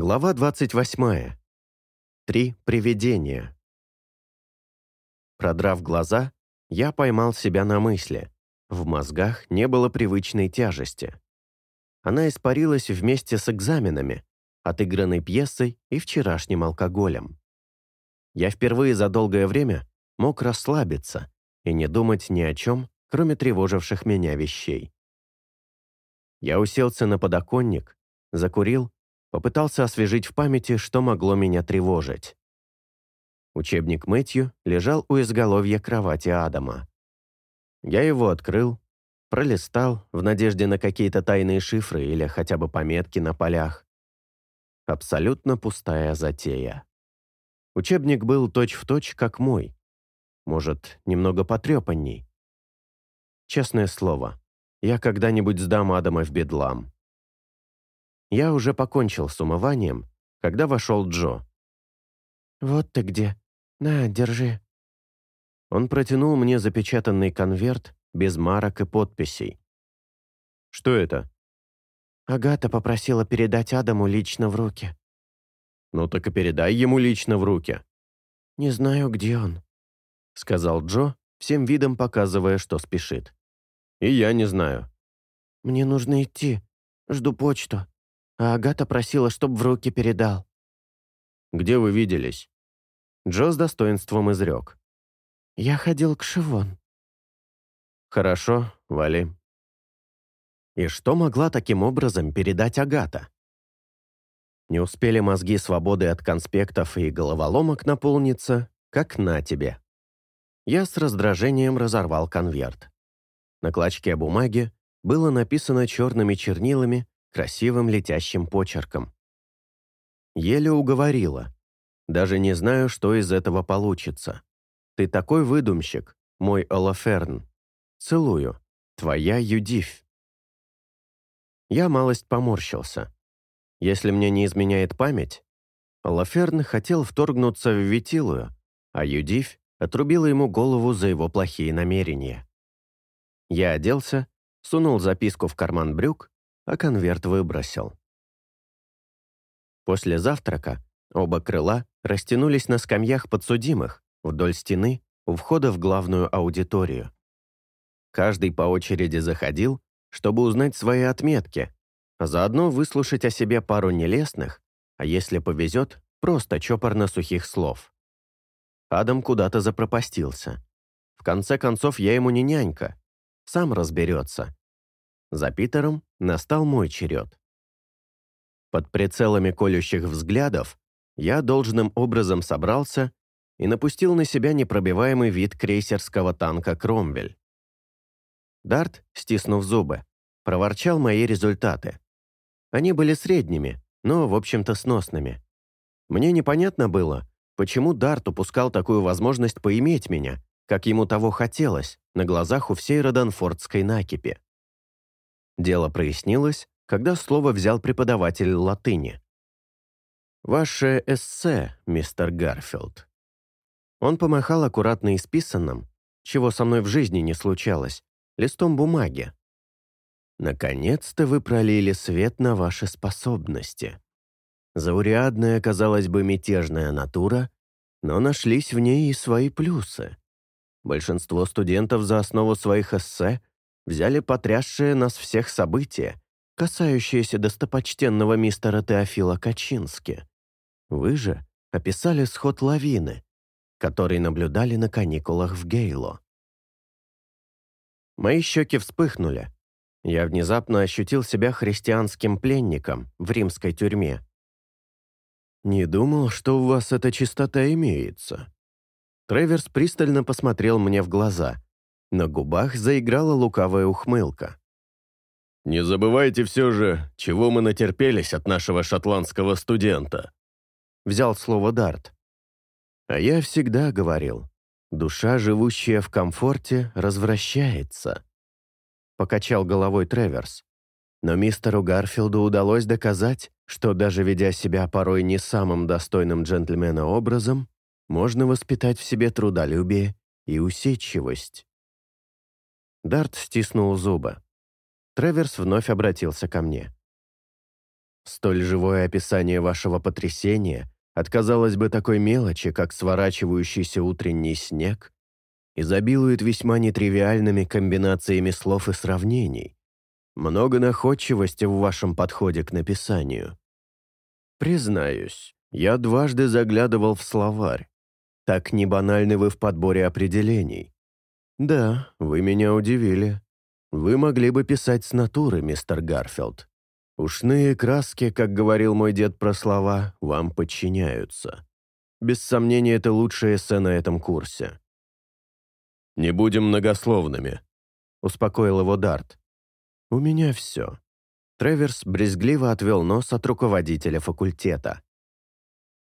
Глава 28. Три привидения. Продрав глаза, я поймал себя на мысли. В мозгах не было привычной тяжести. Она испарилась вместе с экзаменами, отыгранной пьесой и вчерашним алкоголем. Я впервые за долгое время мог расслабиться и не думать ни о чем, кроме тревоживших меня вещей. Я уселся на подоконник, закурил, попытался освежить в памяти, что могло меня тревожить. Учебник Мэтью лежал у изголовья кровати Адама. Я его открыл, пролистал в надежде на какие-то тайные шифры или хотя бы пометки на полях. Абсолютно пустая затея. Учебник был точь-в-точь, точь, как мой. Может, немного потрепанней. Честное слово, я когда-нибудь сдам Адама в бедлам. Я уже покончил с умыванием, когда вошел Джо. «Вот ты где. На, держи». Он протянул мне запечатанный конверт без марок и подписей. «Что это?» Агата попросила передать Адаму лично в руки. «Ну так и передай ему лично в руки». «Не знаю, где он», — сказал Джо, всем видом показывая, что спешит. «И я не знаю». «Мне нужно идти. Жду почту» а Агата просила, чтоб в руки передал». «Где вы виделись?» Джо с достоинством изрек. «Я ходил к Шивон». «Хорошо, вали». И что могла таким образом передать Агата? Не успели мозги свободы от конспектов и головоломок наполниться, как на тебе. Я с раздражением разорвал конверт. На клочке бумаги было написано черными чернилами красивым летящим почерком. Еле уговорила. Даже не знаю, что из этого получится. Ты такой выдумщик, мой Олаферн. Целую. Твоя Юдифь. Я малость поморщился. Если мне не изменяет память, Олаферн хотел вторгнуться в Витилую, а Юдифь отрубила ему голову за его плохие намерения. Я оделся, сунул записку в карман брюк а конверт выбросил. После завтрака оба крыла растянулись на скамьях подсудимых вдоль стены у входа в главную аудиторию. Каждый по очереди заходил, чтобы узнать свои отметки, а заодно выслушать о себе пару нелестных, а если повезет, просто чопорно-сухих слов. Адам куда-то запропастился. В конце концов, я ему не нянька. Сам разберется. За Питером настал мой черед. Под прицелами колющих взглядов я должным образом собрался и напустил на себя непробиваемый вид крейсерского танка «Кромвель». Дарт, стиснув зубы, проворчал мои результаты. Они были средними, но, в общем-то, сносными. Мне непонятно было, почему Дарт упускал такую возможность поиметь меня, как ему того хотелось, на глазах у всей Роданфордской накипи. Дело прояснилось, когда слово взял преподаватель латыни. «Ваше эссе, мистер Гарфилд». Он помахал аккуратно исписанным, чего со мной в жизни не случалось, листом бумаги. «Наконец-то вы пролили свет на ваши способности. Заурядная, казалось бы, мятежная натура, но нашлись в ней и свои плюсы. Большинство студентов за основу своих эссе взяли потрясшие нас всех события, касающиеся достопочтенного мистера Теофила Качински. Вы же описали сход лавины, который наблюдали на каникулах в Гейло. Мои щеки вспыхнули. Я внезапно ощутил себя христианским пленником в римской тюрьме. «Не думал, что у вас эта чистота имеется». Треверс пристально посмотрел мне в глаза – на губах заиграла лукавая ухмылка. «Не забывайте все же, чего мы натерпелись от нашего шотландского студента», взял слово Дарт. А я всегда говорил, душа, живущая в комфорте, развращается. Покачал головой Треверс. Но мистеру Гарфилду удалось доказать, что даже ведя себя порой не самым достойным джентльмена образом, можно воспитать в себе трудолюбие и усидчивость. Дарт стиснул зубы. Треверс вновь обратился ко мне. Столь живое описание вашего потрясения отказалось бы такой мелочи, как сворачивающийся утренний снег, изобилует весьма нетривиальными комбинациями слов и сравнений. Много находчивости в вашем подходе к написанию. Признаюсь, я дважды заглядывал в словарь. Так не банальны вы в подборе определений. Да, вы меня удивили. Вы могли бы писать с натуры, мистер Гарфилд. Ушные краски, как говорил мой дед про слова, вам подчиняются. Без сомнения, это лучшее эссе на этом курсе. «Не будем многословными», — успокоил его Дарт. «У меня все». Треверс брезгливо отвел нос от руководителя факультета.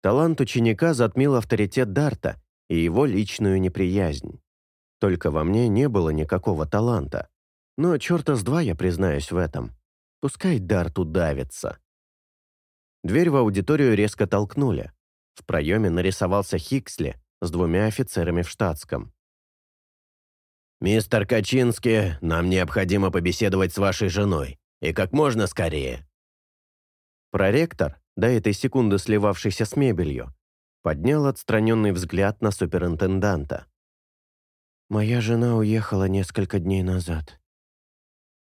Талант ученика затмил авторитет Дарта и его личную неприязнь. Только во мне не было никакого таланта. Но черта с два я признаюсь в этом. Пускай Дарт удавится. Дверь в аудиторию резко толкнули. В проеме нарисовался Хиксли с двумя офицерами в штатском. «Мистер Качинский, нам необходимо побеседовать с вашей женой, и как можно скорее». Проректор, до этой секунды сливавшийся с мебелью, поднял отстраненный взгляд на суперинтенданта. «Моя жена уехала несколько дней назад».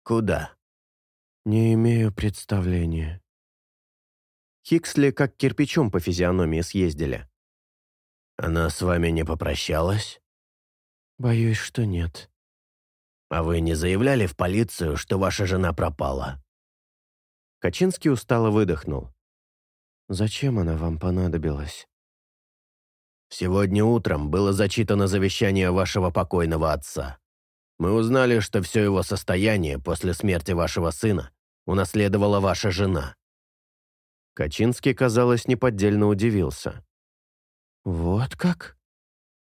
«Куда?» «Не имею представления». Хиксли как кирпичом по физиономии съездили. «Она с вами не попрощалась?» «Боюсь, что нет». «А вы не заявляли в полицию, что ваша жена пропала?» Качинский устало выдохнул. «Зачем она вам понадобилась?» «Сегодня утром было зачитано завещание вашего покойного отца. Мы узнали, что все его состояние после смерти вашего сына унаследовала ваша жена». Качинский, казалось, неподдельно удивился. «Вот как?»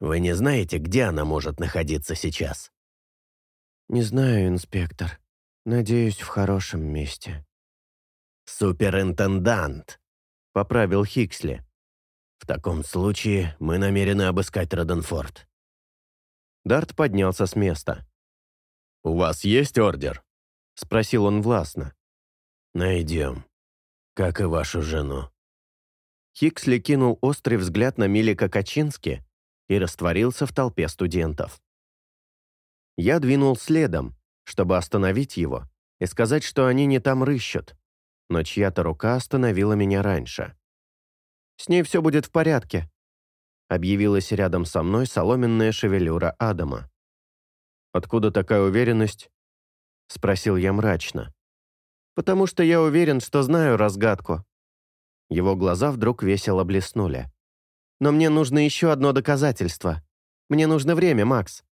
Вы не знаете, где она может находиться сейчас?» «Не знаю, инспектор. Надеюсь, в хорошем месте». «Суперинтендант», — поправил Хиксли. «В таком случае мы намерены обыскать Роденфорд». Дарт поднялся с места. «У вас есть ордер?» — спросил он властно. «Найдем. Как и вашу жену». Хиксли кинул острый взгляд на Милика Качински и растворился в толпе студентов. Я двинул следом, чтобы остановить его и сказать, что они не там рыщут, но чья-то рука остановила меня раньше. «С ней все будет в порядке», — объявилась рядом со мной соломенная шевелюра Адама. «Откуда такая уверенность?» — спросил я мрачно. «Потому что я уверен, что знаю разгадку». Его глаза вдруг весело блеснули. Но мне нужно еще одно доказательство. Мне нужно время, Макс».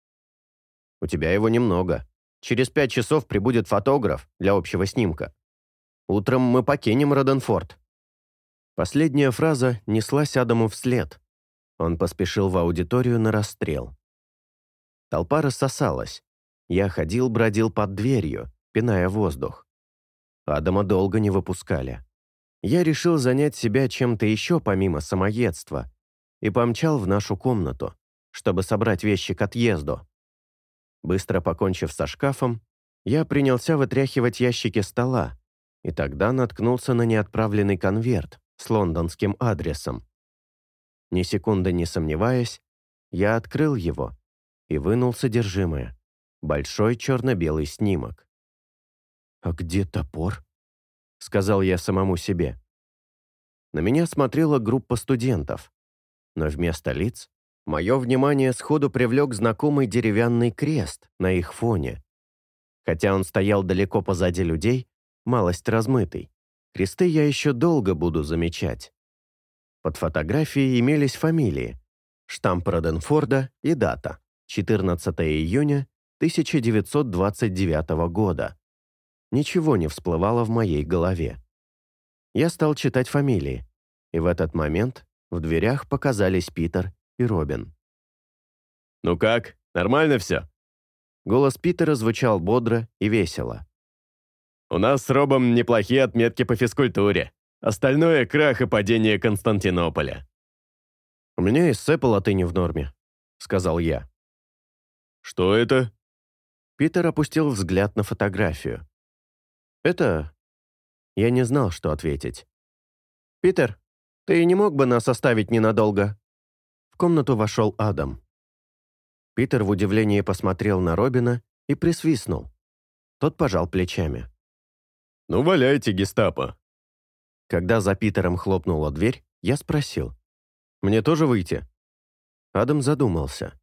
«У тебя его немного. Через пять часов прибудет фотограф для общего снимка. Утром мы покинем Роденфорд». Последняя фраза неслась Адаму вслед. Он поспешил в аудиторию на расстрел. Толпа рассосалась. Я ходил-бродил под дверью, пиная воздух. Адама долго не выпускали. Я решил занять себя чем-то еще помимо самоедства и помчал в нашу комнату, чтобы собрать вещи к отъезду. Быстро покончив со шкафом, я принялся вытряхивать ящики стола, и тогда наткнулся на неотправленный конверт с лондонским адресом. Ни секунды не сомневаясь, я открыл его и вынул содержимое. Большой черно-белый снимок. «А где топор?» — сказал я самому себе. На меня смотрела группа студентов но вместо лиц мое внимание сходу привлек знакомый деревянный крест на их фоне. Хотя он стоял далеко позади людей, малость размытый, кресты я еще долго буду замечать. Под фотографией имелись фамилии, штамп Роденфорда и дата – 14 июня 1929 года. Ничего не всплывало в моей голове. Я стал читать фамилии, и в этот момент в дверях показались Питер и Робин. «Ну как, нормально все?» Голос Питера звучал бодро и весело. «У нас с Робом неплохие отметки по физкультуре. Остальное — крах и падение Константинополя». «У меня эссе по латыни в норме», — сказал я. «Что это?» Питер опустил взгляд на фотографию. «Это Я не знал, что ответить. «Питер, ты не мог бы нас оставить ненадолго?» В комнату вошел Адам. Питер в удивлении посмотрел на Робина и присвистнул. Тот пожал плечами. «Ну, валяйте, гестапо». Когда за Питером хлопнула дверь, я спросил. «Мне тоже выйти?» Адам задумался.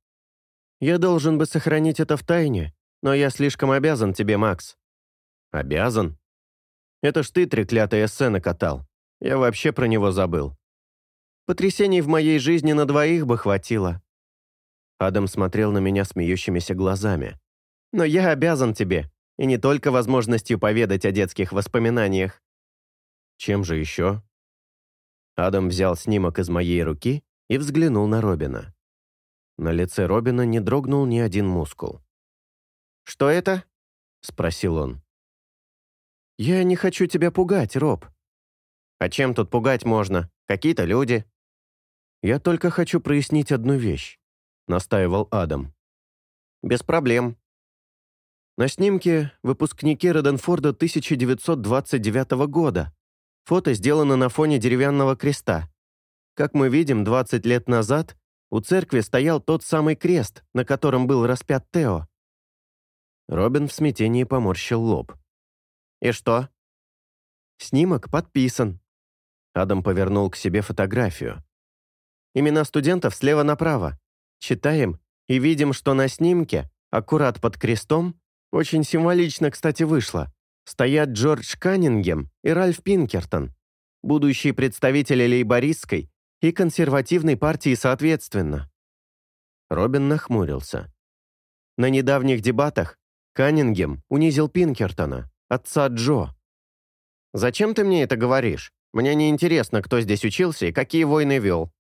«Я должен бы сохранить это в тайне, но я слишком обязан тебе, Макс». «Обязан?» «Это ж ты треклятое эссе накатал. Я вообще про него забыл. Потрясений в моей жизни на двоих бы хватило». Адам смотрел на меня смеющимися глазами. «Но я обязан тебе, и не только возможностью поведать о детских воспоминаниях. Чем же еще? Адам взял снимок из моей руки и взглянул на Робина. На лице Робина не дрогнул ни один мускул. «Что это?» — спросил он. «Я не хочу тебя пугать, Роб». «А чем тут пугать можно? Какие-то люди». «Я только хочу прояснить одну вещь», — настаивал Адам. «Без проблем», на снимке выпускники Роденфорда 1929 года. Фото сделано на фоне деревянного креста. Как мы видим, 20 лет назад у церкви стоял тот самый крест, на котором был распят Тео. Робин в смятении поморщил лоб. «И что?» «Снимок подписан». Адам повернул к себе фотографию. «Имена студентов слева направо. Читаем и видим, что на снимке, аккурат под крестом, очень символично, кстати, вышло. Стоят Джордж Каннингем и Ральф Пинкертон, будущие представители лейбористской и консервативной партии соответственно. Робин нахмурился. На недавних дебатах Каннингем унизил Пинкертона, отца Джо. «Зачем ты мне это говоришь? Мне не интересно, кто здесь учился и какие войны вел».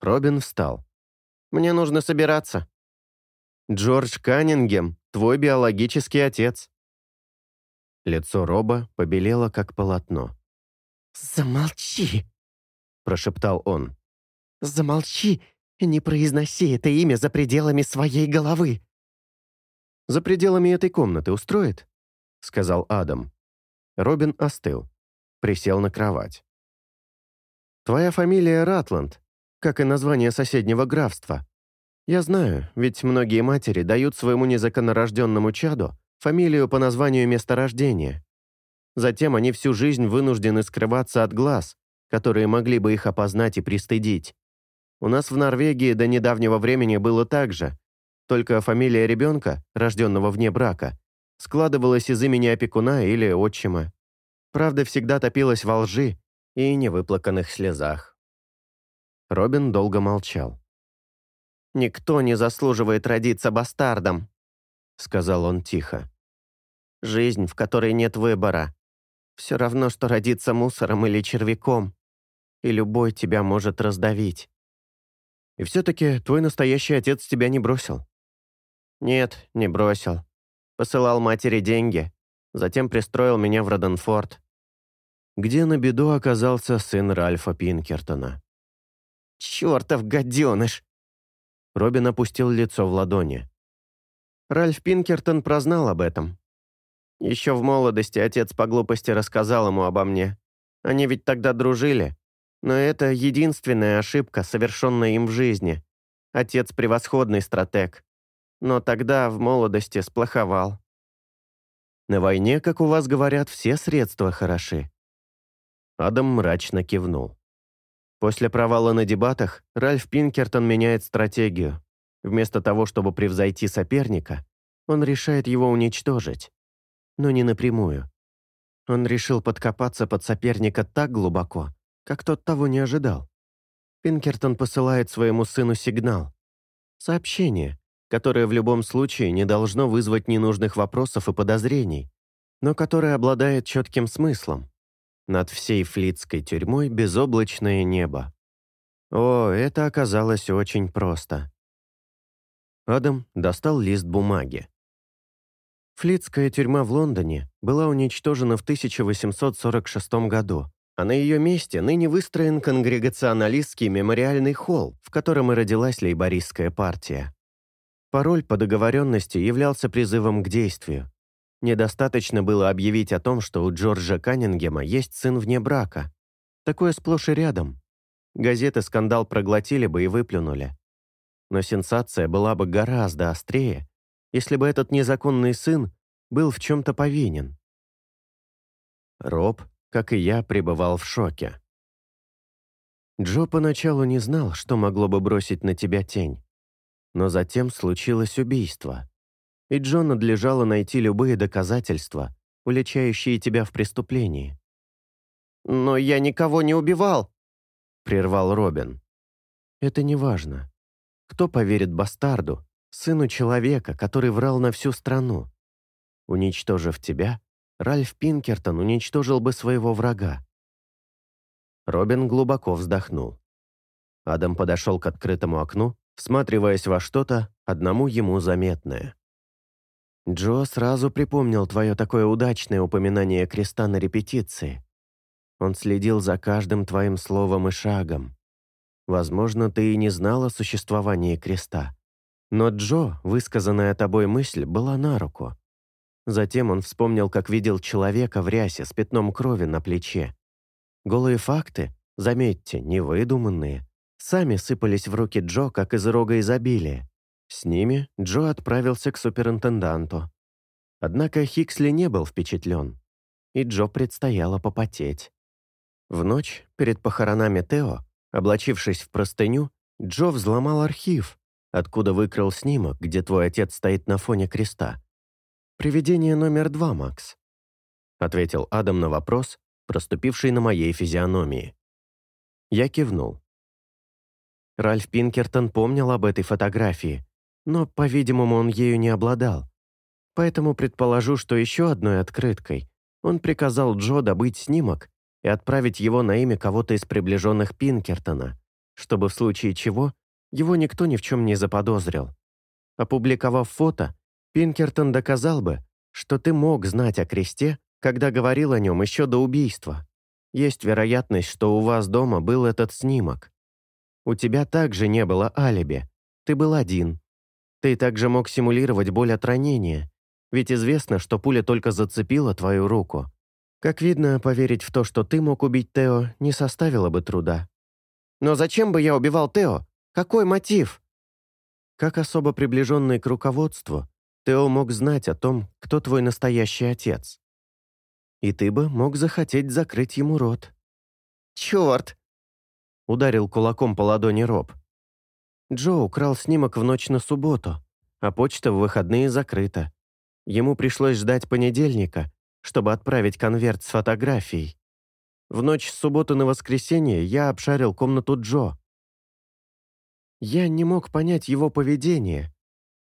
Робин встал. «Мне нужно собираться». Джордж Каннингем Твой биологический отец». Лицо Роба побелело, как полотно. «Замолчи!» – прошептал он. «Замолчи и не произноси это имя за пределами своей головы!» «За пределами этой комнаты устроит?» – сказал Адам. Робин остыл, присел на кровать. «Твоя фамилия Ратланд, как и название соседнего графства. Я знаю, ведь многие матери дают своему незаконнорожденному чаду фамилию по названию места рождения. Затем они всю жизнь вынуждены скрываться от глаз, которые могли бы их опознать и пристыдить. У нас в Норвегии до недавнего времени было так же, только фамилия ребенка, рожденного вне брака, складывалась из имени опекуна или отчима. Правда всегда топилась во лжи и невыплаканных слезах. Робин долго молчал. «Никто не заслуживает родиться бастардом», — сказал он тихо. «Жизнь, в которой нет выбора. Все равно, что родиться мусором или червяком. И любой тебя может раздавить». «И все-таки твой настоящий отец тебя не бросил?» «Нет, не бросил. Посылал матери деньги, затем пристроил меня в Роденфорд». Где на беду оказался сын Ральфа Пинкертона. «Чертов гаденыш!» Робин опустил лицо в ладони. Ральф Пинкертон прознал об этом. Еще в молодости отец по глупости рассказал ему обо мне. Они ведь тогда дружили. Но это единственная ошибка, совершенная им в жизни. Отец превосходный стратег. Но тогда, в молодости, сплоховал. На войне, как у вас говорят, все средства хороши. Адам мрачно кивнул. После провала на дебатах Ральф Пинкертон меняет стратегию. Вместо того, чтобы превзойти соперника, он решает его уничтожить. Но не напрямую. Он решил подкопаться под соперника так глубоко, как тот того не ожидал. Пинкертон посылает своему сыну сигнал. Сообщение, которое в любом случае не должно вызвать ненужных вопросов и подозрений, но которое обладает четким смыслом. Над всей флитской тюрьмой безоблачное небо. О, это оказалось очень просто. Адам достал лист бумаги. Флитская тюрьма в Лондоне была уничтожена в 1846 году, а на ее месте ныне выстроен конгрегационалистский мемориальный холл, в котором и родилась лейбористская партия. Пароль по договоренности являлся призывом к действию. Недостаточно было объявить о том, что у Джорджа Каннингема есть сын вне брака. Такое сплошь и рядом. Газеты скандал проглотили бы и выплюнули. Но сенсация была бы гораздо острее, если бы этот незаконный сын был в чем-то повинен. Роб, как и я, пребывал в шоке. Джо поначалу не знал, что могло бы бросить на тебя тень. Но затем случилось убийство. И Джо надлежало найти любые доказательства, уличающие тебя в преступлении. «Но я никого не убивал!» — прервал Робин. «Это не важно. Кто поверит бастарду, сыну человека, который врал на всю страну? Уничтожив тебя, Ральф Пинкертон уничтожил бы своего врага. Робин глубоко вздохнул. Адам подошел к открытому окну, всматриваясь во что-то, одному ему заметное. «Джо сразу припомнил твое такое удачное упоминание креста на репетиции. Он следил за каждым твоим словом и шагом. Возможно, ты и не знал о существовании креста. Но Джо, высказанная тобой мысль, была на руку. Затем он вспомнил, как видел человека в рясе с пятном крови на плече, Голые факты, заметьте, невыдуманные, сами сыпались в руки Джо, как из рога изобилия. С ними Джо отправился к суперинтенданту. Однако Хиксли не был впечатлен, и Джо предстояло попотеть. В ночь, перед похоронами Тео, облачившись в простыню, Джо взломал архив, откуда выкрал снимок, где твой отец стоит на фоне креста. «Привидение номер два, Макс», — ответил Адам на вопрос, проступивший на моей физиономии. Я кивнул. Ральф Пинкертон помнил об этой фотографии, но, по-видимому, он ею не обладал. Поэтому предположу, что еще одной открыткой он приказал Джо добыть снимок и отправить его на имя кого-то из приближенных Пинкертона, чтобы в случае чего его никто ни в чем не заподозрил. Опубликовав фото, Пинкертон доказал бы, что ты мог знать о кресте когда говорил о нем еще до убийства. Есть вероятность, что у вас дома был этот снимок. У тебя также не было алиби. Ты был один. Ты также мог симулировать боль от ранения, ведь известно, что пуля только зацепила твою руку. Как видно, поверить в то, что ты мог убить Тео, не составило бы труда. Но зачем бы я убивал Тео? Какой мотив? Как особо приближенный к руководству, Тео мог знать о том, кто твой настоящий отец и ты бы мог захотеть закрыть ему рот». «Черт!» — ударил кулаком по ладони Роб. Джо украл снимок в ночь на субботу, а почта в выходные закрыта. Ему пришлось ждать понедельника, чтобы отправить конверт с фотографией. В ночь с субботы на воскресенье я обшарил комнату Джо. Я не мог понять его поведение.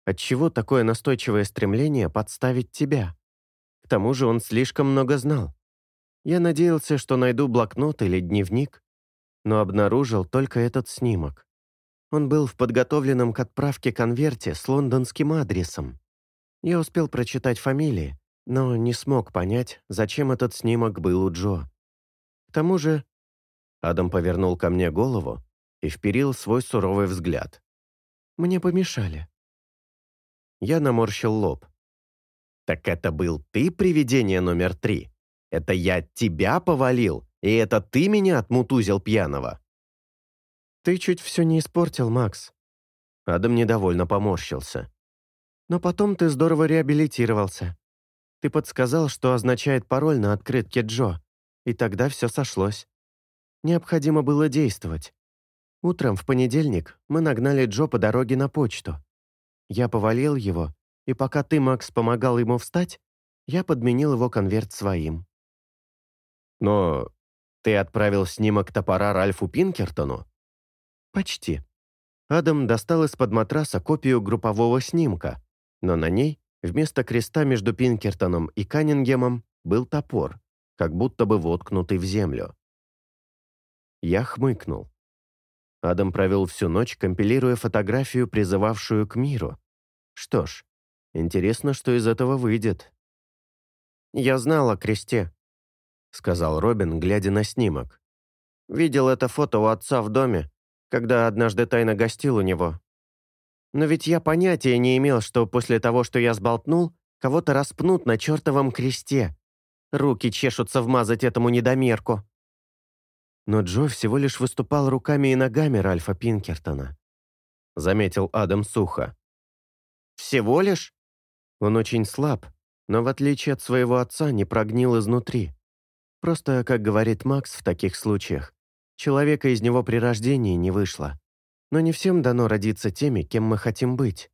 Отчего такое настойчивое стремление подставить тебя? К тому же он слишком много знал. Я надеялся, что найду блокнот или дневник, но обнаружил только этот снимок. Он был в подготовленном к отправке конверте с лондонским адресом. Я успел прочитать фамилии, но не смог понять, зачем этот снимок был у Джо. К тому же... Адам повернул ко мне голову и вперил свой суровый взгляд. Мне помешали. Я наморщил лоб. «Так это был ты привидение номер три? Это я тебя повалил, и это ты меня отмутузил пьяного?» «Ты чуть все не испортил, Макс». Адам недовольно поморщился. «Но потом ты здорово реабилитировался. Ты подсказал, что означает пароль на открытке Джо, и тогда все сошлось. Необходимо было действовать. Утром в понедельник мы нагнали Джо по дороге на почту. Я повалил его, и пока ты, Макс, помогал ему встать, я подменил его конверт своим». «Но ты отправил снимок топора Ральфу Пинкертону?» «Почти». Адам достал из-под матраса копию группового снимка, но на ней вместо креста между Пинкертоном и Каннингемом был топор, как будто бы воткнутый в землю. Я хмыкнул. Адам провел всю ночь, компилируя фотографию, призывавшую к миру. Что ж, Интересно, что из этого выйдет. «Я знал о кресте», — сказал Робин, глядя на снимок. «Видел это фото у отца в доме, когда однажды тайно гостил у него. Но ведь я понятия не имел, что после того, что я сболтнул, Кого-то распнут на чертовом кресте. Руки чешутся вмазать этому недомерку. Но Джо всего лишь выступал руками и ногами Ральфа Пинкертона. Заметил Адам сухо. «Всего лишь?» Он очень слаб, но в отличие от своего отца не прогнил изнутри. Просто, как говорит Макс в таких случаях, человека из него при рождении не вышло. Но не всем дано родиться теми, кем мы хотим быть.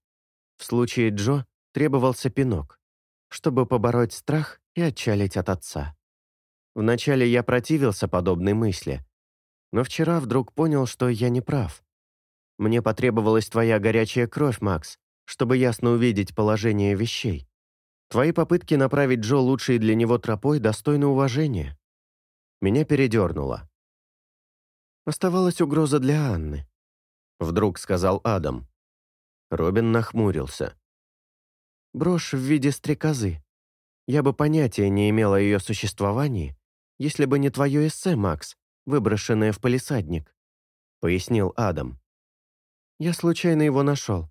В случае Джо требовался пинок, чтобы побороть страх и отчалить от отца. Вначале я противился подобной мысли, но вчера вдруг понял, что я не прав. Мне потребовалась твоя горячая кровь, Макс, чтобы ясно увидеть положение вещей. Твои попытки направить Джо лучшей для него тропой достойны уважения. Меня передернуло. Оставалась угроза для Анны. Вдруг сказал Адам. Робин нахмурился. Брошь в виде стрекозы. Я бы понятия не имела о ее существовании, если бы не твое эссе, Макс, выброшенное в палисадник», — пояснил Адам. «Я случайно его нашел.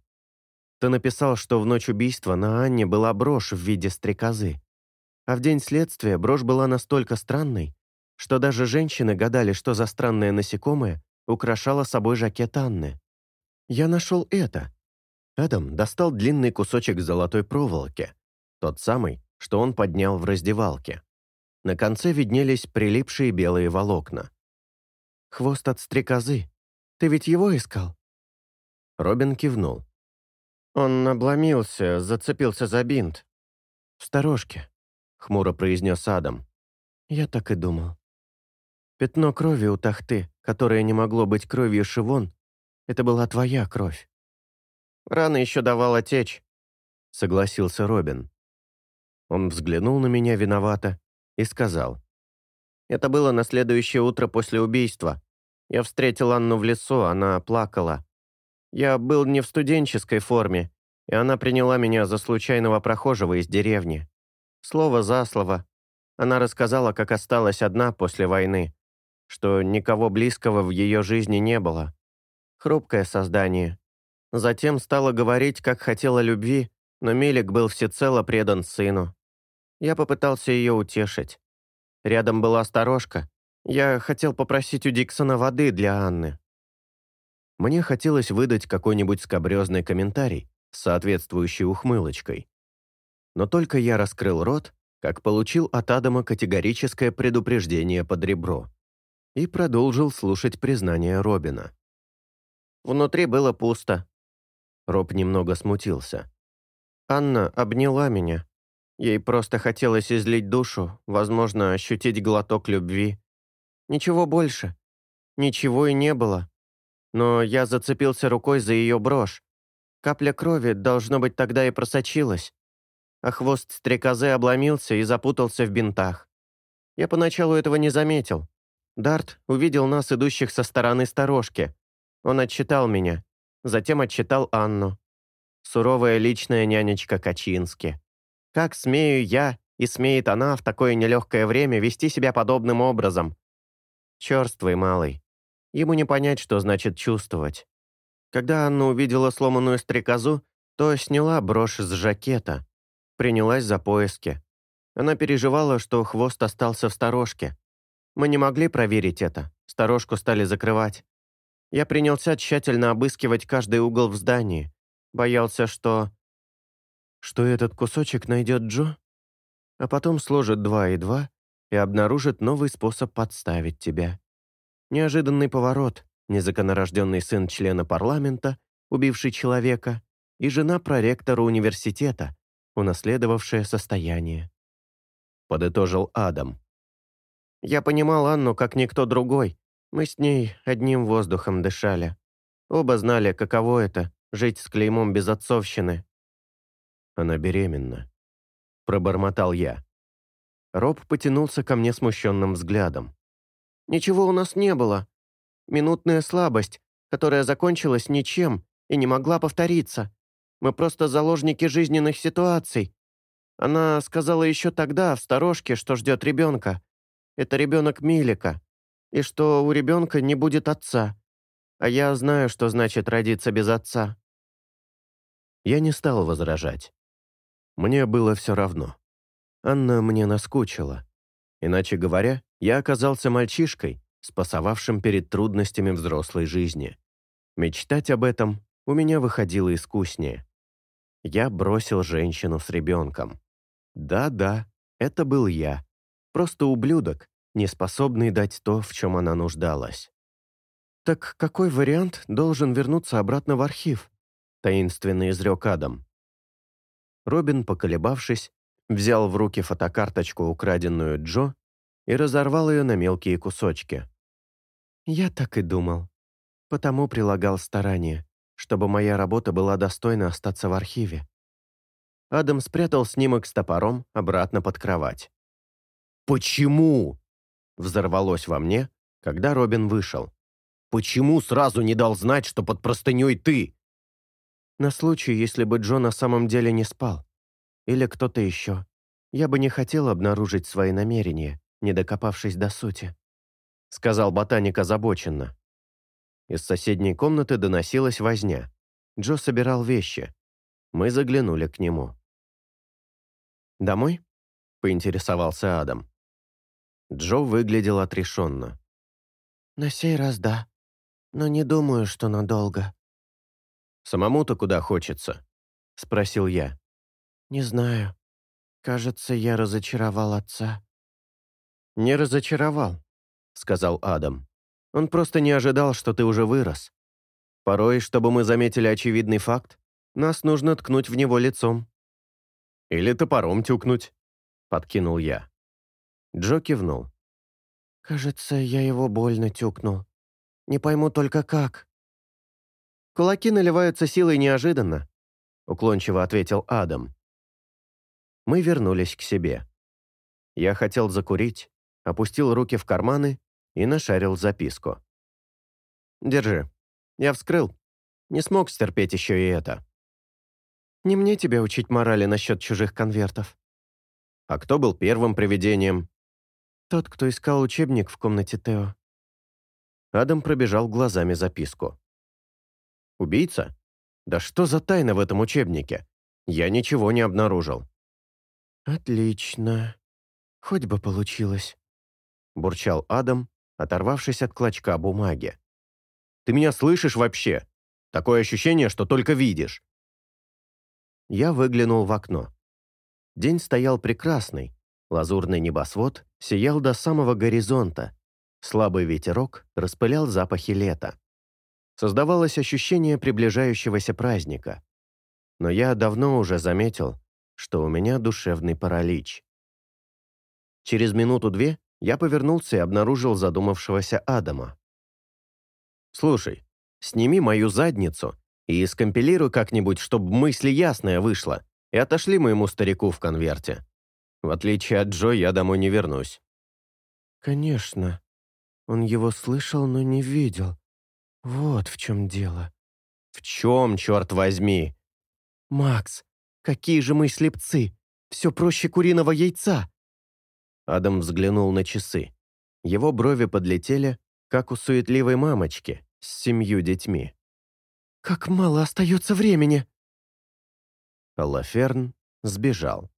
Ты написал, что в ночь убийства на Анне была брошь в виде стрекозы. А в день следствия брошь была настолько странной, что даже женщины гадали, что за странное насекомое украшало собой жакет Анны. Я нашел это. Адам достал длинный кусочек золотой проволоки, тот самый, что он поднял в раздевалке. На конце виднелись прилипшие белые волокна. «Хвост от стрекозы. Ты ведь его искал?» Робин кивнул. Он обломился, зацепился за бинт. «В сторожке», — хмуро произнес Адам. «Я так и думал. Пятно крови у тахты, которое не могло быть кровью Шивон, это была твоя кровь». «Рана еще давала течь», — согласился Робин. Он взглянул на меня виновато и сказал. «Это было на следующее утро после убийства. Я встретил Анну в лесу, она плакала. Я был не в студенческой форме, и она приняла меня за случайного прохожего из деревни. Слово за слово. Она рассказала, как осталась одна после войны, что никого близкого в ее жизни не было. Хрупкое создание. Затем стала говорить, как хотела любви, но Мелик был всецело предан сыну. Я попытался ее утешить. Рядом была сторожка. Я хотел попросить у Диксона воды для Анны. Мне хотелось выдать какой-нибудь скобрезный комментарий с соответствующей ухмылочкой. Но только я раскрыл рот, как получил от Адама категорическое предупреждение под ребро и продолжил слушать признание Робина. Внутри было пусто. Роб немного смутился. Анна обняла меня, Ей просто хотелось излить душу, возможно, ощутить глоток любви. Ничего больше. Ничего и не было. Но я зацепился рукой за ее брошь. Капля крови, должно быть, тогда и просочилась. А хвост стрекозы обломился и запутался в бинтах. Я поначалу этого не заметил. Дарт увидел нас, идущих со стороны сторожки. Он отчитал меня. Затем отчитал Анну. Суровая личная нянечка Качински. Как смею я и смеет она в такое нелегкое время вести себя подобным образом? Черствый малый. Ему не понять, что значит чувствовать. Когда Анна увидела сломанную стрекозу, то сняла брошь с жакета. Принялась за поиски. Она переживала, что хвост остался в сторожке. Мы не могли проверить это. Сторожку стали закрывать. Я принялся тщательно обыскивать каждый угол в здании. Боялся, что что этот кусочек найдет Джо, а потом сложит два и два и обнаружит новый способ подставить тебя. Неожиданный поворот, незаконорожденный сын члена парламента, убивший человека, и жена проректора университета, унаследовавшая состояние. Подытожил Адам. «Я понимал Анну как никто другой. Мы с ней одним воздухом дышали. Оба знали, каково это — жить с клеймом безотцовщины, она беременна. Пробормотал я. Роб потянулся ко мне смущенным взглядом. «Ничего у нас не было. Минутная слабость, которая закончилась ничем и не могла повториться. Мы просто заложники жизненных ситуаций. Она сказала еще тогда, в сторожке, что ждет ребенка. Это ребенок Милика. И что у ребенка не будет отца. А я знаю, что значит родиться без отца». Я не стал возражать. Мне было все равно. Анна мне наскучила. Иначе говоря, я оказался мальчишкой, спасовавшим перед трудностями взрослой жизни. Мечтать об этом у меня выходило искуснее. Я бросил женщину с ребенком. Да-да, это был я. Просто ублюдок, не способный дать то, в чем она нуждалась. «Так какой вариант должен вернуться обратно в архив?» — таинственно изрек Адам. Робин, поколебавшись, взял в руки фотокарточку, украденную Джо, и разорвал ее на мелкие кусочки. «Я так и думал. Потому прилагал старания, чтобы моя работа была достойна остаться в архиве». Адам спрятал снимок с топором обратно под кровать. «Почему?» — взорвалось во мне, когда Робин вышел. «Почему сразу не дал знать, что под простыней ты?» На случай, если бы Джо на самом деле не спал. Или кто-то еще. Я бы не хотел обнаружить свои намерения, не докопавшись до сути», — сказал ботаник озабоченно. Из соседней комнаты доносилась возня. Джо собирал вещи. Мы заглянули к нему. «Домой?» — поинтересовался Адам. Джо выглядел отрешенно. «На сей раз да, но не думаю, что надолго». «Самому-то куда хочется?» — спросил я. «Не знаю. Кажется, я разочаровал отца». «Не разочаровал», — сказал Адам. «Он просто не ожидал, что ты уже вырос. Порой, чтобы мы заметили очевидный факт, нас нужно ткнуть в него лицом». «Или топором тюкнуть», — подкинул я. Джо кивнул. «Кажется, я его больно тюкнул. Не пойму только как». «Кулаки наливаются силой неожиданно», — уклончиво ответил Адам. Мы вернулись к себе. Я хотел закурить, опустил руки в карманы и нашарил записку. «Держи. Я вскрыл. Не смог стерпеть еще и это». «Не мне тебя учить морали насчет чужих конвертов». «А кто был первым привидением?» «Тот, кто искал учебник в комнате Тео». Адам пробежал глазами записку. «Убийца? Да что за тайна в этом учебнике? Я ничего не обнаружил». «Отлично. Хоть бы получилось» бурчал Адам, оторвавшись от клочка бумаги. «Ты меня слышишь вообще? Такое ощущение, что только видишь». Я выглянул в окно. День стоял прекрасный, лазурный небосвод сиял до самого горизонта, слабый ветерок распылял запахи лета. Создавалось ощущение приближающегося праздника. Но я давно уже заметил, что у меня душевный паралич. Через минуту-две я повернулся и обнаружил задумавшегося Адама. «Слушай, сними мою задницу и скомпилируй как-нибудь, чтобы мысли ясная вышла, и отошли моему старику в конверте. В отличие от Джо, я домой не вернусь». «Конечно. Он его слышал, но не видел. Вот в чем дело». «В чем, черт возьми?» «Макс, какие же мы слепцы! Все проще куриного яйца!» Адам взглянул на часы. Его брови подлетели, как у суетливой мамочки с семью детьми. «Как мало остается времени!» Лаферн сбежал.